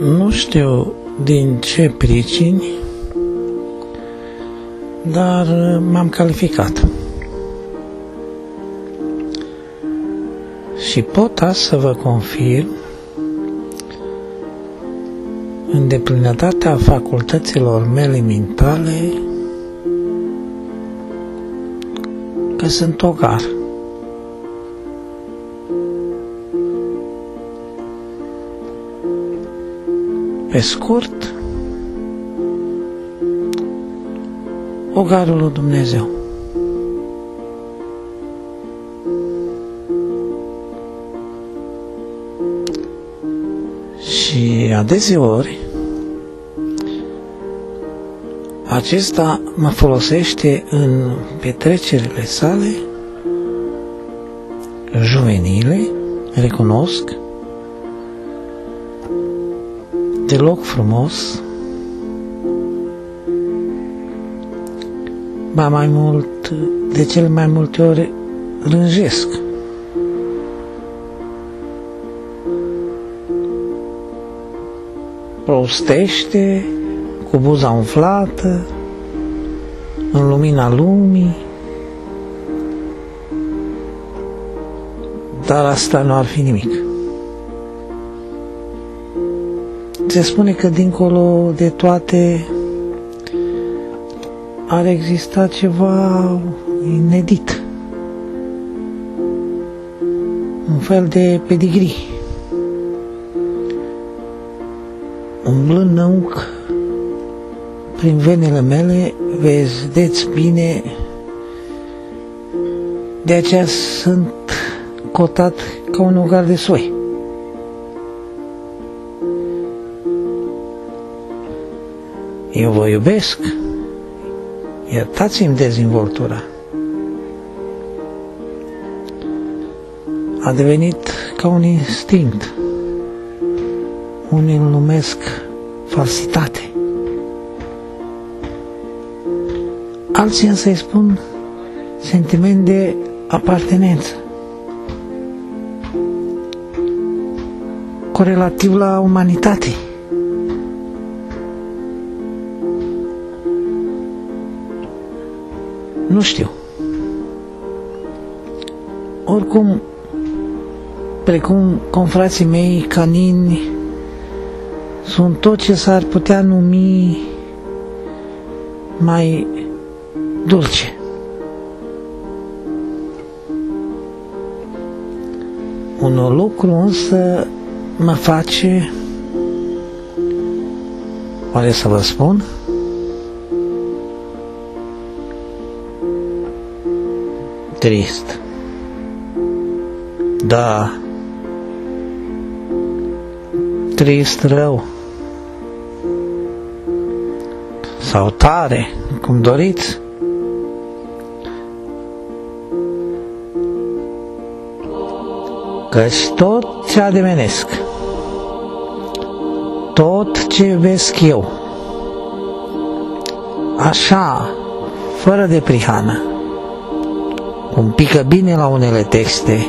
Nu știu din ce pricini, dar m-am calificat. Și pot azi să vă confirm îndeplinătatea facultăților mele mentale că sunt ogar. Pe scurt, ogarul lui Dumnezeu. Și adeseori acesta mă folosește în petrecerile sale juvenile, recunosc, deloc frumos, ba mai mult, de cele mai multe ori rânjesc. Prostește, cu buza umflată, în lumina lumii, dar asta nu ar fi nimic. Se spune că dincolo de toate ar exista ceva inedit. Un fel de pedigree. Umblând năuc prin venele mele, vedeți bine, de aceea sunt cotat ca un ogar de soi. Eu vă iubesc, iertați-mi dezvoltura. A devenit ca un instinct. Unii îl numesc falsitate. Alții însă îi spun sentiment de apartenență. Corelativ la umanitate. Nu știu. Oricum, precum confrații mei canini, sunt tot ce s-ar putea numi mai dulce. Un lucru însă mă face, oare să vă spun, trist. Da, trist rău. Sau tare, cum doriți. Căci tot ce ademenesc, tot ce vesc eu, așa, fără de prihană, cum pică bine la unele texte,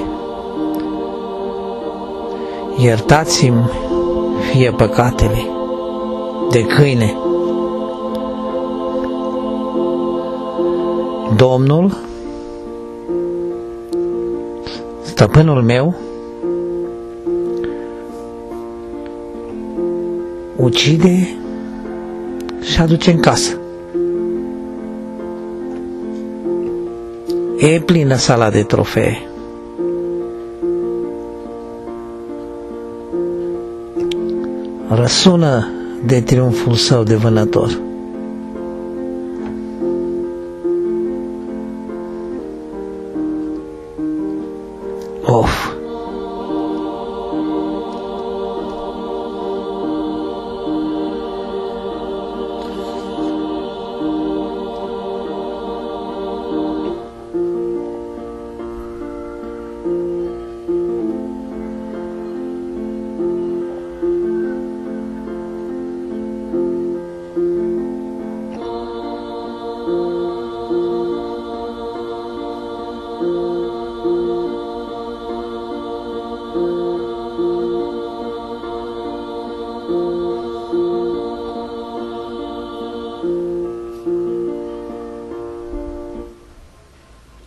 iertați-mi fie păcatele de câine. Domnul, stăpânul meu, ucide și aduce în casă. E plină sala de trofee. Răsună de triumful său de vânător. off.